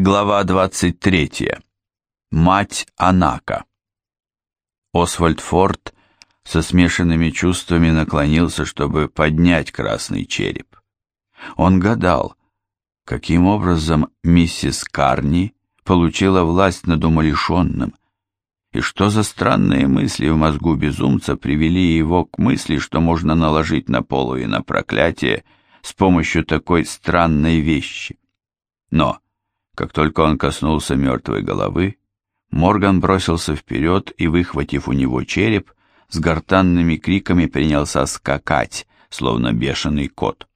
Глава 23. Мать Анака. Освальд Форд со смешанными чувствами наклонился, чтобы поднять красный череп. Он гадал, каким образом миссис Карни получила власть над умалишенным, и что за странные мысли в мозгу безумца привели его к мысли, что можно наложить на полу и на проклятие с помощью такой странной вещи. Но как только он коснулся мертвой головы, Морган бросился вперед и, выхватив у него череп, с гортанными криками принялся скакать, словно бешеный кот.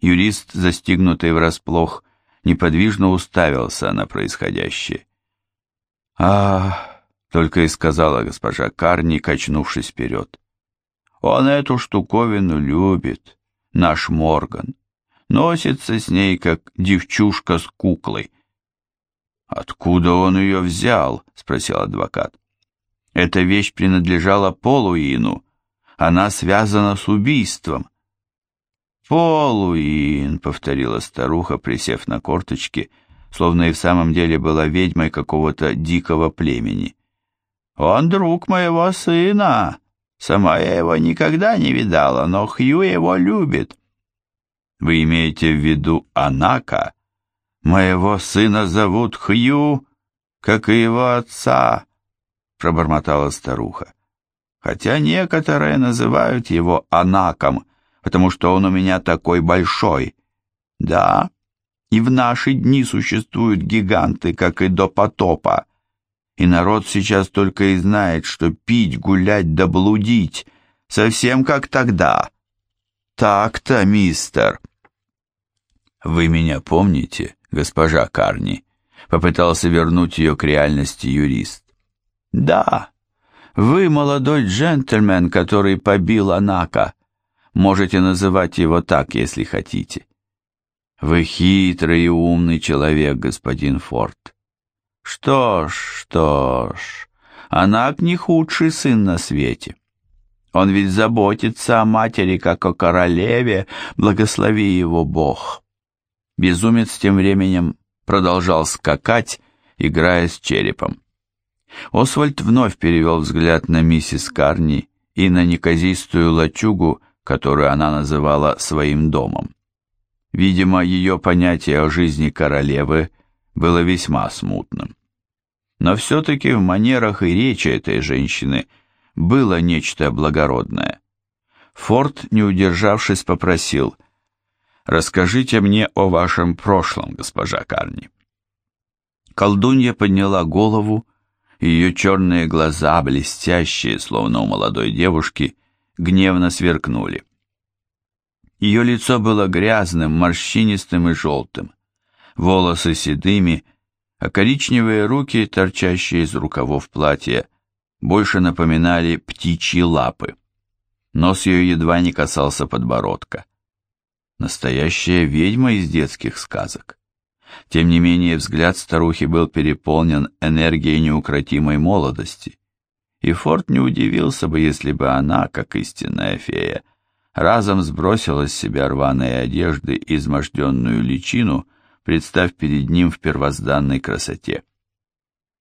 Юрист, застигнутый врасплох, неподвижно уставился на происходящее. а только и сказала госпожа Карни, качнувшись вперед. «Он эту штуковину любит, наш Морган. Носится с ней, как девчушка с куклой. «Откуда он ее взял?» — спросил адвокат. «Эта вещь принадлежала Полуину. Она связана с убийством». «Полуин», — повторила старуха, присев на корточки, словно и в самом деле была ведьмой какого-то дикого племени. «Он друг моего сына. Сама я его никогда не видала, но Хью его любит». «Вы имеете в виду Анака?» «Моего сына зовут Хью, как и его отца», — пробормотала старуха. «Хотя некоторые называют его Анаком, потому что он у меня такой большой. Да, и в наши дни существуют гиганты, как и до потопа, и народ сейчас только и знает, что пить, гулять да блудить, совсем как тогда. Так-то, мистер». «Вы меня помните?» Госпожа Карни», — попытался вернуть ее к реальности юрист. «Да, вы молодой джентльмен, который побил Анака. Можете называть его так, если хотите. Вы хитрый и умный человек, господин Форд. Что ж, что ж, Анак не худший сын на свете. Он ведь заботится о матери, как о королеве, благослови его Бог». Безумец тем временем продолжал скакать, играя с черепом. Освальд вновь перевел взгляд на миссис Карни и на неказистую лачугу, которую она называла своим домом. Видимо, ее понятие о жизни королевы было весьма смутным. Но все-таки в манерах и речи этой женщины было нечто благородное. Форд, не удержавшись, попросил – Расскажите мне о вашем прошлом, госпожа Карни. Колдунья подняла голову, ее черные глаза, блестящие, словно у молодой девушки, гневно сверкнули. Ее лицо было грязным, морщинистым и желтым, волосы седыми, а коричневые руки, торчащие из рукавов платья, больше напоминали птичьи лапы. Нос ее едва не касался подбородка настоящая ведьма из детских сказок. Тем не менее, взгляд старухи был переполнен энергией неукротимой молодости, и Форд не удивился бы, если бы она, как истинная фея, разом сбросила с себя рваные одежды и изможденную личину, представь перед ним в первозданной красоте.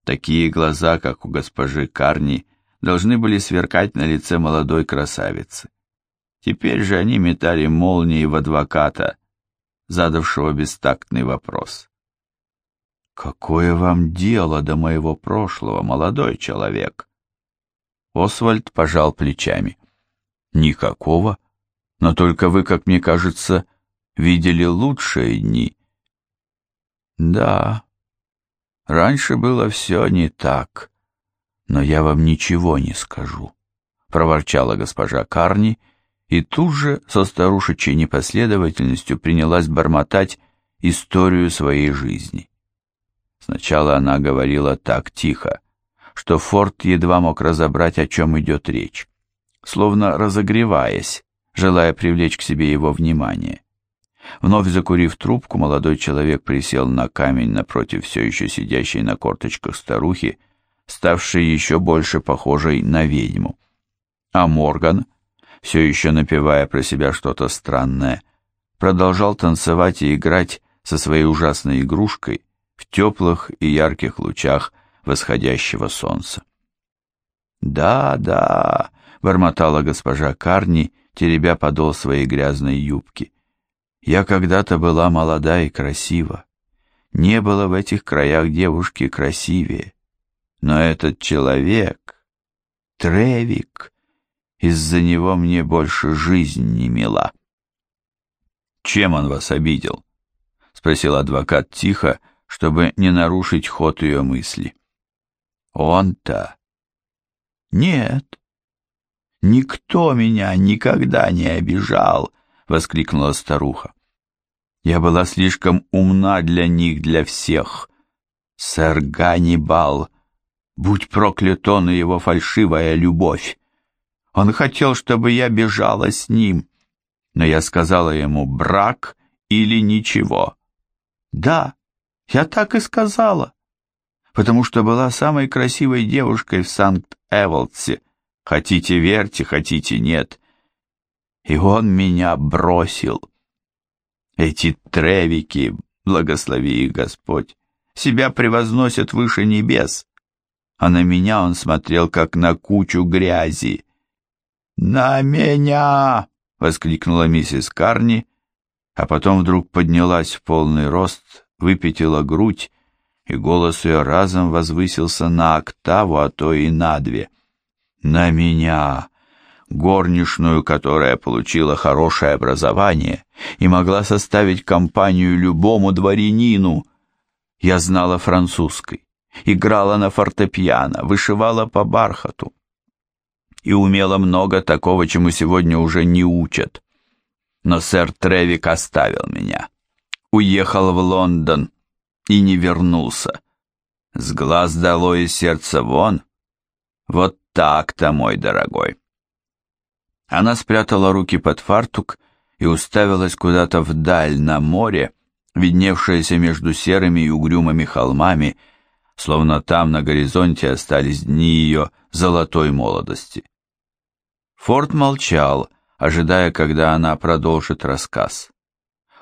Такие глаза, как у госпожи Карни, должны были сверкать на лице молодой красавицы. Теперь же они метали молнии в адвоката, задавшего бестактный вопрос. «Какое вам дело до моего прошлого, молодой человек?» Освальд пожал плечами. «Никакого, но только вы, как мне кажется, видели лучшие дни». «Да, раньше было все не так, но я вам ничего не скажу», — проворчала госпожа Карни, — и тут же со старушечьей непоследовательностью принялась бормотать историю своей жизни. Сначала она говорила так тихо, что Форд едва мог разобрать, о чем идет речь, словно разогреваясь, желая привлечь к себе его внимание. Вновь закурив трубку, молодой человек присел на камень напротив все еще сидящей на корточках старухи, ставшей еще больше похожей на ведьму. А Морган, все еще напевая про себя что-то странное, продолжал танцевать и играть со своей ужасной игрушкой в теплых и ярких лучах восходящего солнца. «Да, да», — бормотала госпожа Карни, теребя подол своей грязной юбки. «Я когда-то была молода и красива. Не было в этих краях девушки красивее. Но этот человек, Тревик, из-за него мне больше жизнь не мила». «Чем он вас обидел?» — спросил адвокат тихо, чтобы не нарушить ход ее мысли. «Он-то...» «Нет, никто меня никогда не обижал!» — воскликнула старуха. «Я была слишком умна для них, для всех. Сэр Ганнибал, будь проклят он и его фальшивая любовь! Он хотел, чтобы я бежала с ним, но я сказала ему «брак» или «ничего». Да, я так и сказала, потому что была самой красивой девушкой в Санкт-Эволдсе. Хотите верьте, хотите нет. И он меня бросил. Эти тревики, благослови их Господь, себя превозносят выше небес, а на меня он смотрел, как на кучу грязи. «На меня!» — воскликнула миссис Карни, а потом вдруг поднялась в полный рост, выпятила грудь, и голос ее разом возвысился на октаву, а то и на две. «На меня!» горничную, которая получила хорошее образование и могла составить компанию любому дворянину. Я знала французской, играла на фортепиано, вышивала по бархату и умела много такого, чему сегодня уже не учат. Но сэр Тревик оставил меня. Уехал в Лондон и не вернулся. С глаз дало и сердце вон. Вот так-то, мой дорогой. Она спрятала руки под фартук и уставилась куда-то вдаль на море, видневшееся между серыми и угрюмыми холмами, словно там на горизонте остались дни ее золотой молодости. Форд молчал, ожидая, когда она продолжит рассказ.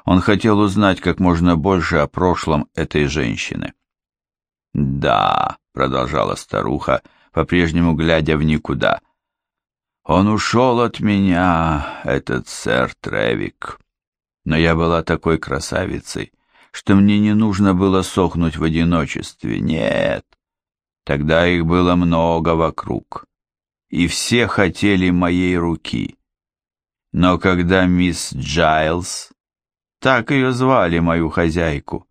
Он хотел узнать как можно больше о прошлом этой женщины. «Да», — продолжала старуха, по-прежнему глядя в никуда, — «он ушел от меня, этот сэр Тревик. Но я была такой красавицей, что мне не нужно было сохнуть в одиночестве. Нет, тогда их было много вокруг и все хотели моей руки. Но когда мисс Джайлз, так ее звали мою хозяйку,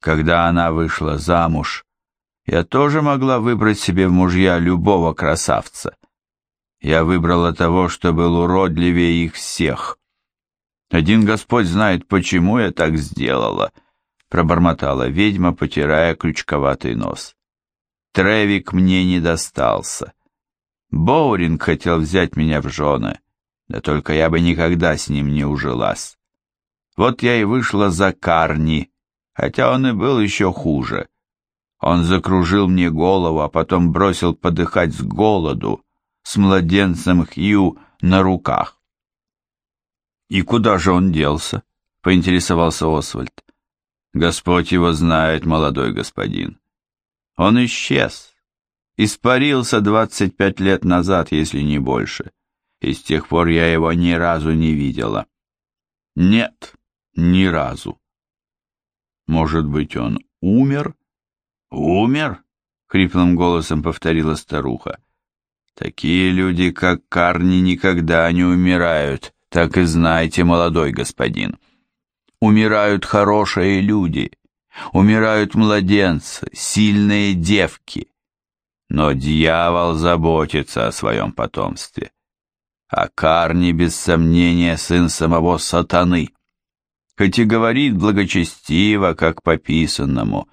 когда она вышла замуж, я тоже могла выбрать себе в мужья любого красавца. Я выбрала того, что был уродливее их всех. Один Господь знает, почему я так сделала, пробормотала ведьма, потирая крючковатый нос. Тревик мне не достался. Боуринг хотел взять меня в жены, да только я бы никогда с ним не ужилась. Вот я и вышла за Карни, хотя он и был еще хуже. Он закружил мне голову, а потом бросил подыхать с голоду, с младенцем Хью на руках. «И куда же он делся?» — поинтересовался Освальд. «Господь его знает, молодой господин. Он исчез, Испарился двадцать пять лет назад, если не больше, и с тех пор я его ни разу не видела. Нет, ни разу. Может быть, он умер? Умер? Хриплым голосом повторила старуха. Такие люди, как Карни, никогда не умирают, так и знайте, молодой господин. Умирают хорошие люди, умирают младенцы, сильные девки, но дьявол заботится о своем потомстве. А Карни, без сомнения, сын самого сатаны. Хоть и говорит благочестиво, как по писанному.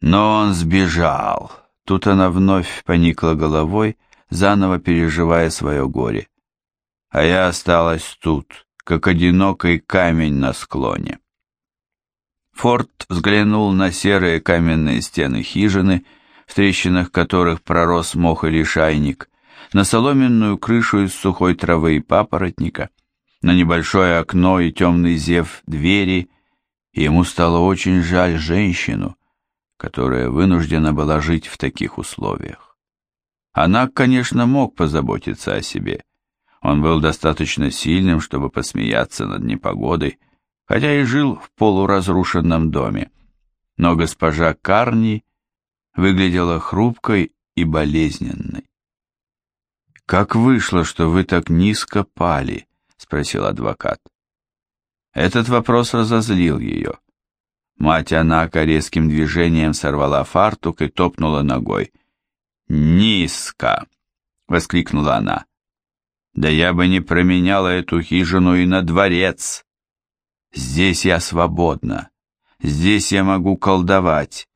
Но он сбежал. Тут она вновь поникла головой, заново переживая свое горе. А я осталась тут, как одинокий камень на склоне. Форд взглянул на серые каменные стены хижины, в трещинах которых пророс мох или шайник, на соломенную крышу из сухой травы и папоротника, на небольшое окно и темный зев двери ему стало очень жаль женщину, которая вынуждена была жить в таких условиях. Она, конечно, мог позаботиться о себе. Он был достаточно сильным, чтобы посмеяться над непогодой, хотя и жил в полуразрушенном доме. Но госпожа Карни выглядела хрупкой и болезненной. «Как вышло, что вы так низко пали?» — спросил адвокат. Этот вопрос разозлил ее. Мать Анака резким движением сорвала фартук и топнула ногой. «Низко!» — воскликнула она. «Да я бы не променяла эту хижину и на дворец. Здесь я свободна, здесь я могу колдовать,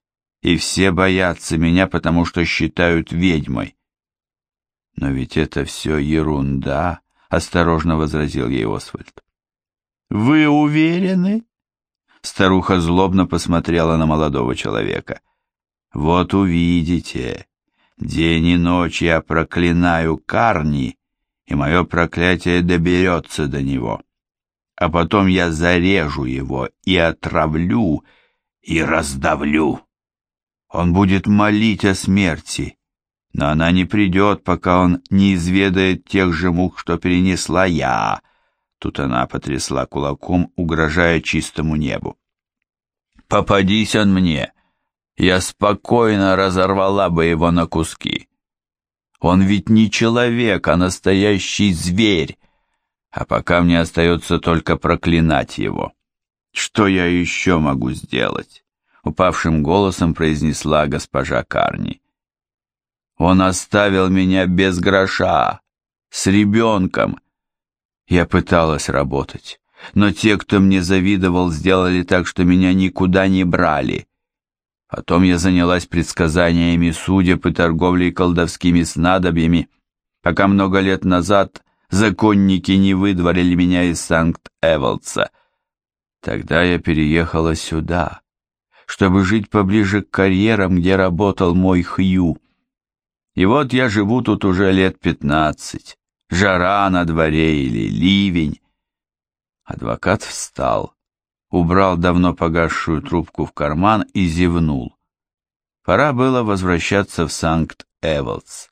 и все боятся меня, потому что считают ведьмой». «Но ведь это все ерунда», — осторожно возразил ей Освальд. «Вы уверены?» Старуха злобно посмотрела на молодого человека. «Вот увидите, день и ночь я проклинаю Карни, и мое проклятие доберется до него. А потом я зарежу его и отравлю, и раздавлю. Он будет молить о смерти, но она не придет, пока он не изведает тех же мук, что перенесла я, Тут она потрясла кулаком, угрожая чистому небу. «Попадись он мне! Я спокойно разорвала бы его на куски. Он ведь не человек, а настоящий зверь, а пока мне остается только проклинать его. Что я еще могу сделать?» Упавшим голосом произнесла госпожа Карни. «Он оставил меня без гроша, с ребенком» Я пыталась работать, но те, кто мне завидовал, сделали так, что меня никуда не брали. Потом я занялась предсказаниями судеб и торговлей колдовскими снадобьями, пока много лет назад законники не выдворили меня из Санкт-Эволдса. Тогда я переехала сюда, чтобы жить поближе к карьерам, где работал мой Хью. И вот я живу тут уже лет пятнадцать жара на дворе или ливень. Адвокат встал, убрал давно погасшую трубку в карман и зевнул. Пора было возвращаться в Санкт-Эволдс.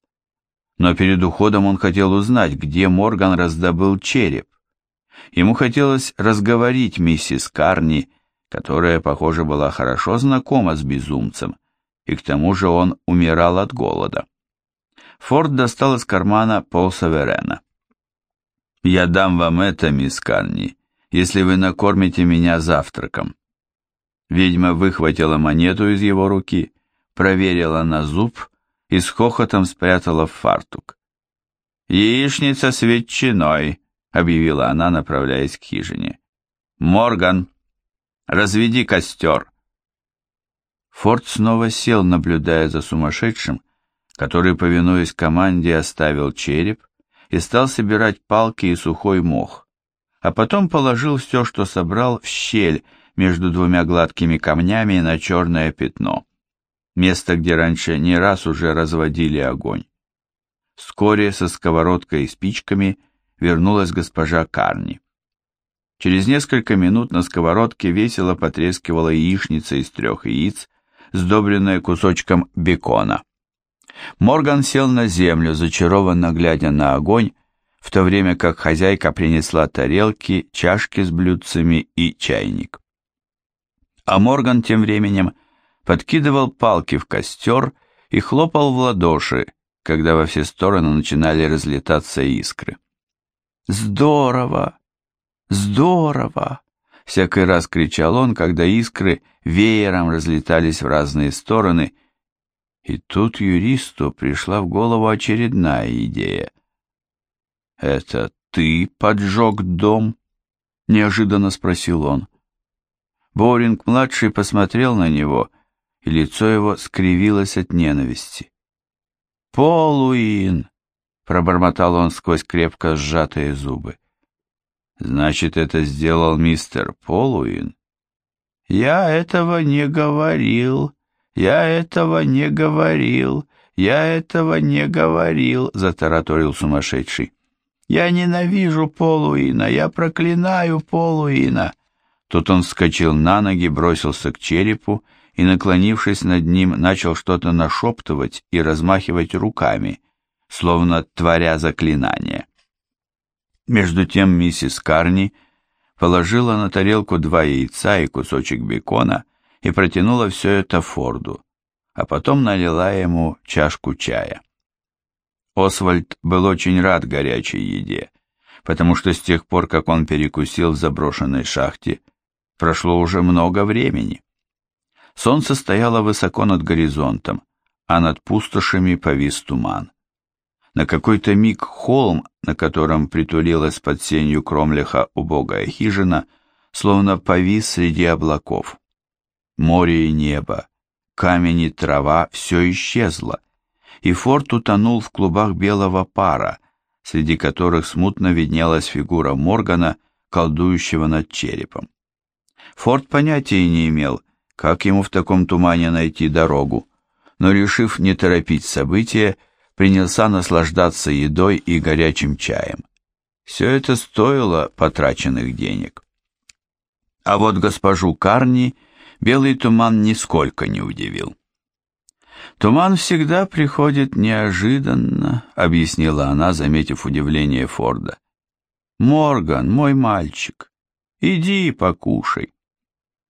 Но перед уходом он хотел узнать, где Морган раздобыл череп. Ему хотелось разговорить миссис Карни, которая, похоже, была хорошо знакома с безумцем, и к тому же он умирал от голода. Форд достал из кармана полсаверена. «Я дам вам это, мисс Канни, если вы накормите меня завтраком». Ведьма выхватила монету из его руки, проверила на зуб и с хохотом спрятала в фартук. «Яичница с ветчиной», — объявила она, направляясь к хижине. «Морган, разведи костер». Форд снова сел, наблюдая за сумасшедшим, который, повинуясь команде, оставил череп и стал собирать палки и сухой мох, а потом положил все, что собрал, в щель между двумя гладкими камнями на черное пятно, место, где раньше не раз уже разводили огонь. Вскоре со сковородкой и спичками вернулась госпожа Карни. Через несколько минут на сковородке весело потрескивала яичница из трех яиц, сдобренная кусочком бекона. Морган сел на землю, зачарованно глядя на огонь, в то время как хозяйка принесла тарелки, чашки с блюдцами и чайник. А Морган тем временем подкидывал палки в костер и хлопал в ладоши, когда во все стороны начинали разлетаться искры. «Здорово! Здорово!» Всякий раз кричал он, когда искры веером разлетались в разные стороны – и тут юристу пришла в голову очередная идея. «Это ты поджег дом?» — неожиданно спросил он. Боуринг-младший посмотрел на него, и лицо его скривилось от ненависти. «Полуин!» — пробормотал он сквозь крепко сжатые зубы. «Значит, это сделал мистер Полуин?» «Я этого не говорил», «Я этого не говорил, я этого не говорил», — затараторил сумасшедший. «Я ненавижу Полуина, я проклинаю Полуина. Тут он вскочил на ноги, бросился к черепу и, наклонившись над ним, начал что-то нашептывать и размахивать руками, словно творя заклинание. Между тем миссис Карни положила на тарелку два яйца и кусочек бекона и протянула все это Форду, а потом налила ему чашку чая. Освальд был очень рад горячей еде, потому что с тех пор, как он перекусил в заброшенной шахте, прошло уже много времени. Солнце стояло высоко над горизонтом, а над пустошами повис туман. На какой-то миг холм, на котором притулилась под сенью кромлиха убогая хижина, словно повис среди облаков. Море и небо, камень и трава — все исчезло, и форт утонул в клубах белого пара, среди которых смутно виднелась фигура Моргана, колдующего над черепом. Форд понятия не имел, как ему в таком тумане найти дорогу, но, решив не торопить события, принялся наслаждаться едой и горячим чаем. Все это стоило потраченных денег. А вот госпожу Карни белый туман нисколько не удивил. «Туман всегда приходит неожиданно», — объяснила она, заметив удивление Форда. «Морган, мой мальчик, иди покушай».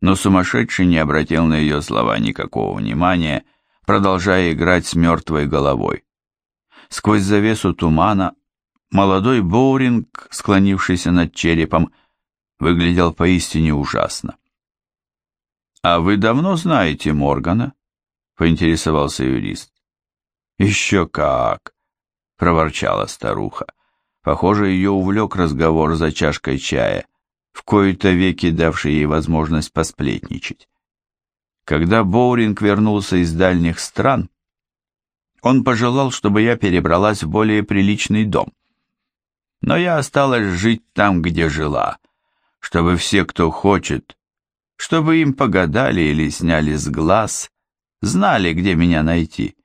Но сумасшедший не обратил на ее слова никакого внимания, продолжая играть с мертвой головой. Сквозь завесу тумана молодой Боуринг, склонившийся над черепом, выглядел поистине ужасно. «А вы давно знаете Моргана?» — поинтересовался юрист. «Еще как!» — проворчала старуха. Похоже, ее увлек разговор за чашкой чая, в кои-то веки давший ей возможность посплетничать. Когда Боуринг вернулся из дальних стран, он пожелал, чтобы я перебралась в более приличный дом. Но я осталась жить там, где жила, чтобы все, кто хочет, чтобы им погадали или сняли с глаз, знали, где меня найти.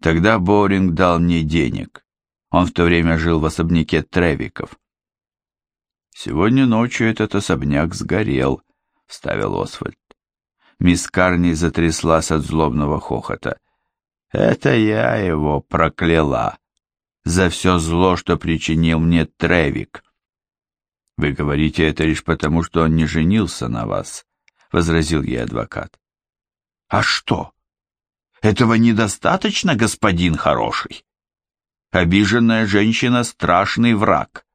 Тогда Боуринг дал мне денег. Он в то время жил в особняке Тревиков. «Сегодня ночью этот особняк сгорел», — вставил Освальд. Мисс Карни затряслась от злобного хохота. Это я его прокляла за все зло, что причинил мне Тревик. Вы говорите это лишь потому, что он не женился на вас, возразил ей адвокат. А что? Этого недостаточно, господин хороший? Обиженная женщина — страшный враг.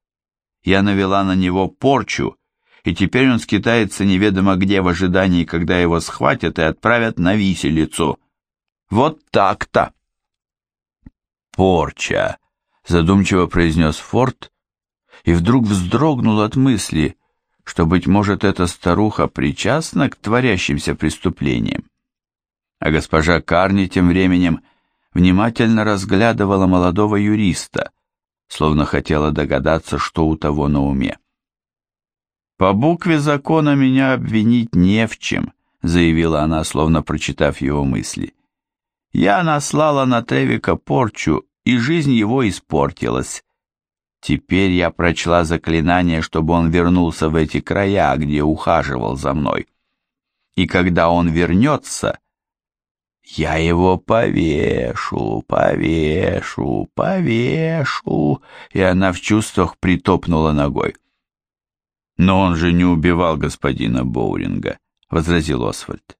Я навела на него порчу, и теперь он скитается неведомо где в ожидании, когда его схватят и отправят на виселицу. Вот так-то. Порча, задумчиво произнес Форд, и вдруг вздрогнул от мысли, что, быть может, эта старуха причастна к творящимся преступлениям. А госпожа Карни тем временем внимательно разглядывала молодого юриста, словно хотела догадаться, что у того на уме. «По букве закона меня обвинить не в чем», — заявила она, словно прочитав его мысли. Я наслала на Тревика порчу, и жизнь его испортилась. Теперь я прочла заклинание, чтобы он вернулся в эти края, где ухаживал за мной. И когда он вернется, я его повешу, повешу, повешу, и она в чувствах притопнула ногой. Но он же не убивал господина Боуринга, возразил Освальд.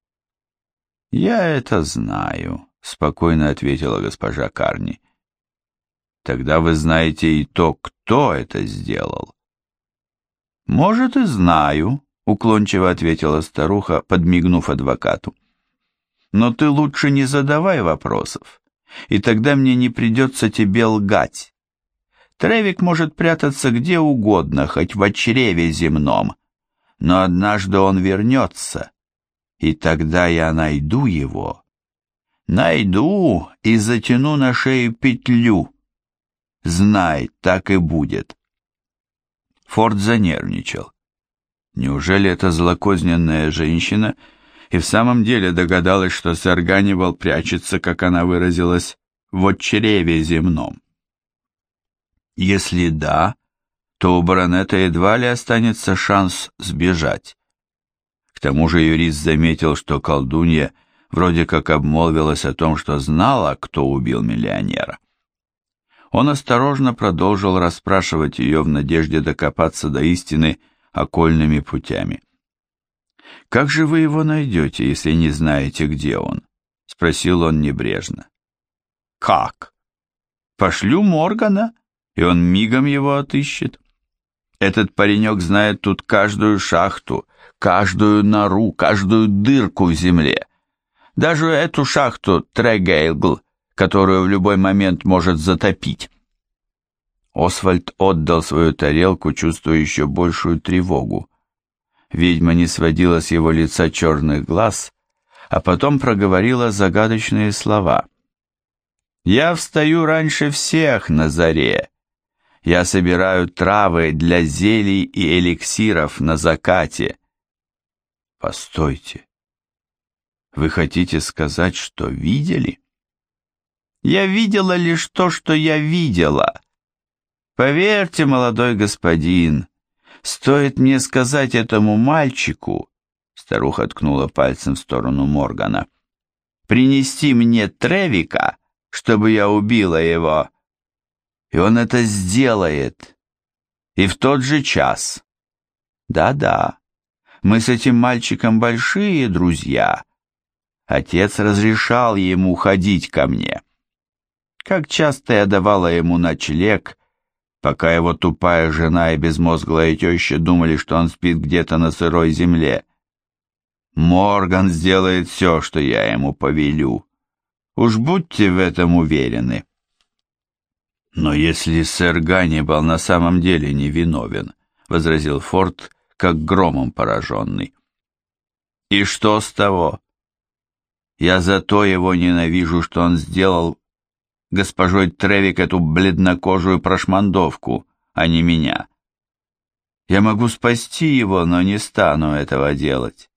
Я это знаю, спокойно ответила госпожа Карни. Тогда вы знаете и то, кто это сделал. Может, и знаю, уклончиво ответила старуха, подмигнув адвокату. Но ты лучше не задавай вопросов, и тогда мне не придется тебе лгать. Тревик может прятаться где угодно, хоть в чреве земном, но однажды он вернется, и тогда я найду его Найду и затяну на шею петлю. Знай, так и будет. Форд занервничал. Неужели эта злокозненная женщина и в самом деле догадалась, что сэр Ганнибал прячется, как она выразилась, в чреве земном? Если да, то у баронета едва ли останется шанс сбежать. К тому же юрист заметил, что колдунья вроде как обмолвилась о том, что знала, кто убил миллионера. Он осторожно продолжил расспрашивать ее в надежде докопаться до истины окольными путями. «Как же вы его найдете, если не знаете, где он?» — спросил он небрежно. «Как?» «Пошлю Моргана, и он мигом его отыщет. Этот паренек знает тут каждую шахту, каждую нору, каждую дырку в земле. Даже эту шахту Трегейлгл, которую в любой момент может затопить. Освальд отдал свою тарелку, чувствуя еще большую тревогу. Ведьма не сводила с его лица черных глаз, а потом проговорила загадочные слова. «Я встаю раньше всех на заре. Я собираю травы для зелий и эликсиров на закате». «Постойте. Вы хотите сказать, что видели?» «Я видела лишь то, что я видела. Поверьте, молодой господин, Стоит мне сказать этому мальчику, старуха ткнула пальцем в сторону Моргана, принести мне Тревика, чтобы я убила его. И он это сделает. И в тот же час. Да-да, мы с этим мальчиком большие друзья. Отец разрешал ему ходить ко мне. Как часто я давала ему ночлег, пока его тупая жена и безмозглая теща думали, что он спит где-то на сырой земле. Морган сделает все, что я ему повелю. Уж будьте в этом уверены. Но если сэр Ганнибал на самом деле невиновен, — возразил Форд, как громом пораженный. И что с того? Я зато его ненавижу, что он сделал госпожой Тревик эту бледнокожую прошмандовку, а не меня. Я могу спасти его, но не стану этого делать.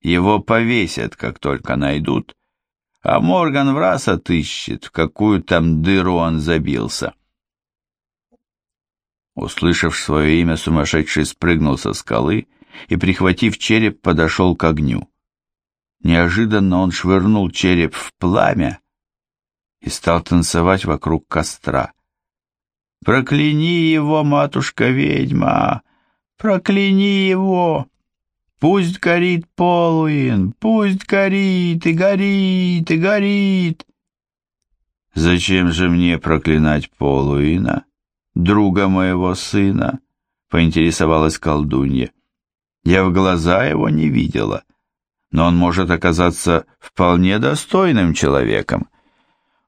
Его повесят, как только найдут, а Морган в раз отыщет, в какую там дыру он забился. Услышав свое имя, сумасшедший спрыгнул со скалы и, прихватив череп, подошел к огню. Неожиданно он швырнул череп в пламя, и стал танцевать вокруг костра. «Прокляни его, матушка-ведьма! Прокляни его! Пусть горит Полуин, пусть горит и горит и горит!» «Зачем же мне проклинать Полуина, друга моего сына?» — поинтересовалась колдунья. «Я в глаза его не видела, но он может оказаться вполне достойным человеком».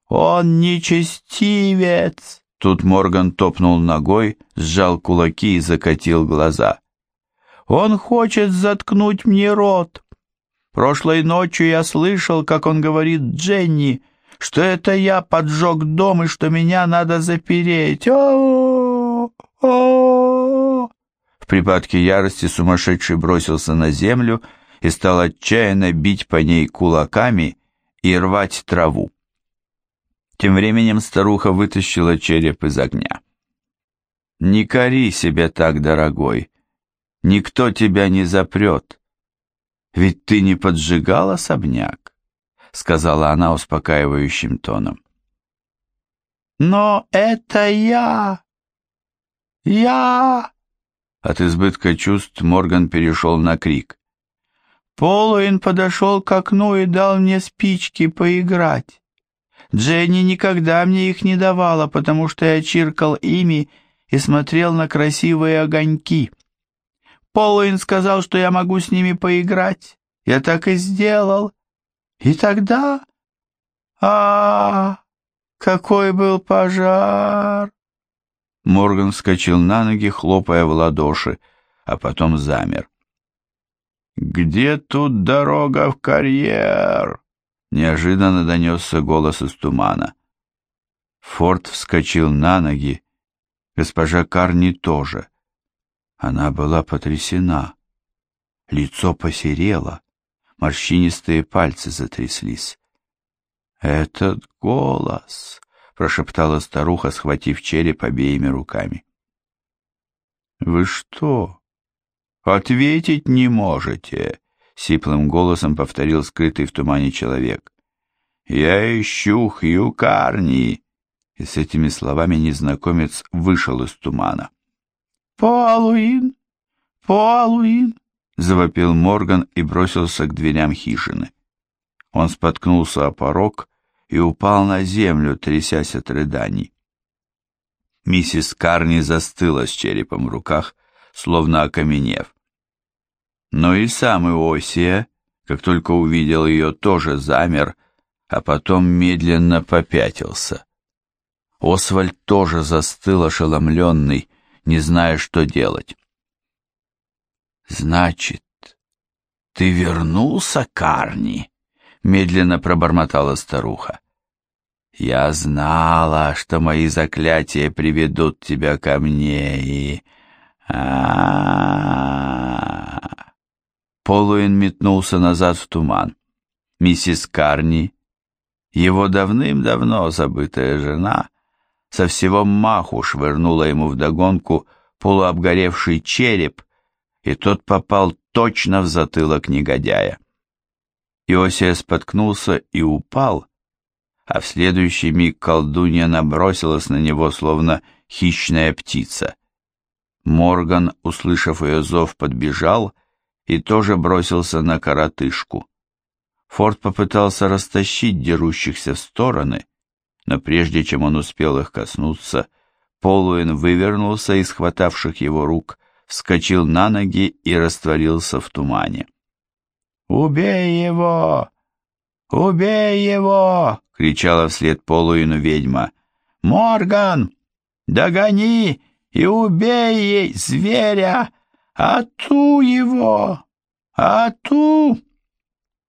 «Он нечестивец!» Тут Морган топнул ногой, сжал кулаки и закатил глаза. «Он хочет заткнуть мне рот. Прошлой ночью я слышал, как он говорит Дженни, что это я поджег дом и что меня надо запереть. О, -о, -о, В припадке ярости сумасшедший бросился на землю и стал отчаянно бить по ней кулаками и рвать траву. Тем временем старуха вытащила череп из огня. «Не кори себя так, дорогой. Никто тебя не запрет. Ведь ты не поджигал особняк», — сказала она успокаивающим тоном. «Но это я! Я!» От избытка чувств Морган перешел на крик. Полуин подошел к окну и дал мне спички поиграть. Дженни никогда мне их не давала, потому что я чиркал ими и смотрел на красивые огоньки. Полуин сказал, что я могу с ними поиграть. Я так и сделал. И тогда... а, -а, -а какой был пожар! Морган вскочил на ноги, хлопая в ладоши, а потом замер. «Где тут дорога в карьер?» Неожиданно донесся голос из тумана. Форд вскочил на ноги. Госпожа Карни тоже. Она была потрясена. Лицо посерело, морщинистые пальцы затряслись. «Этот голос!» — прошептала старуха, схватив череп обеими руками. «Вы что, ответить не можете?» сиплым голосом повторил скрытый в тумане человек. «Я ищу Хью Карни!» И с этими словами незнакомец вышел из тумана. «Полуин! Полуин!» — завопил Морган и бросился к дверям хижины. Он споткнулся о порог и упал на землю, трясясь от рыданий. Миссис Карни застыла с черепом в руках, словно окаменев. Но и сам Иосия, как только увидел ее, тоже замер, а потом медленно попятился. Освальд тоже застыл ошеломленный, не зная, что делать. «Значит, ты вернулся, Карни?» — медленно пробормотала старуха. «Я знала, что мои заклятия приведут тебя ко мне, и...» а, -а, -а, Полуин метнулся назад в туман. Миссис Карни, его давным-давно забытая жена, со всего маху швырнула ему вдогонку полуобгоревший череп, и тот попал точно в затылок негодяя. Иосия споткнулся и упал, а в следующий миг колдунья набросилась на него, словно хищная птица. Морган, услышав ее зов, подбежал и тоже бросился на коротышку. Форд попытался растащить дерущихся в стороны, но прежде чем он успел их коснуться, Полуин вывернулся из хватавших его рук, вскочил на ноги и растворился в тумане. «Убей его! Убей его!» — кричала вслед Полуину ведьма. «Морган, догони и убей ей зверя! Ату его! Ату!»